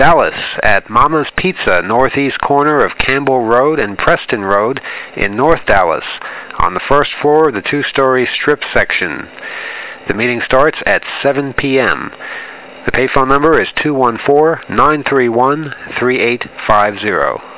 Dallas at Mama's Pizza, northeast corner of Campbell Road and Preston Road in North Dallas, on the first floor of the two story strip section. The meeting starts at 7 p.m. The payphone number is 214 931 3850.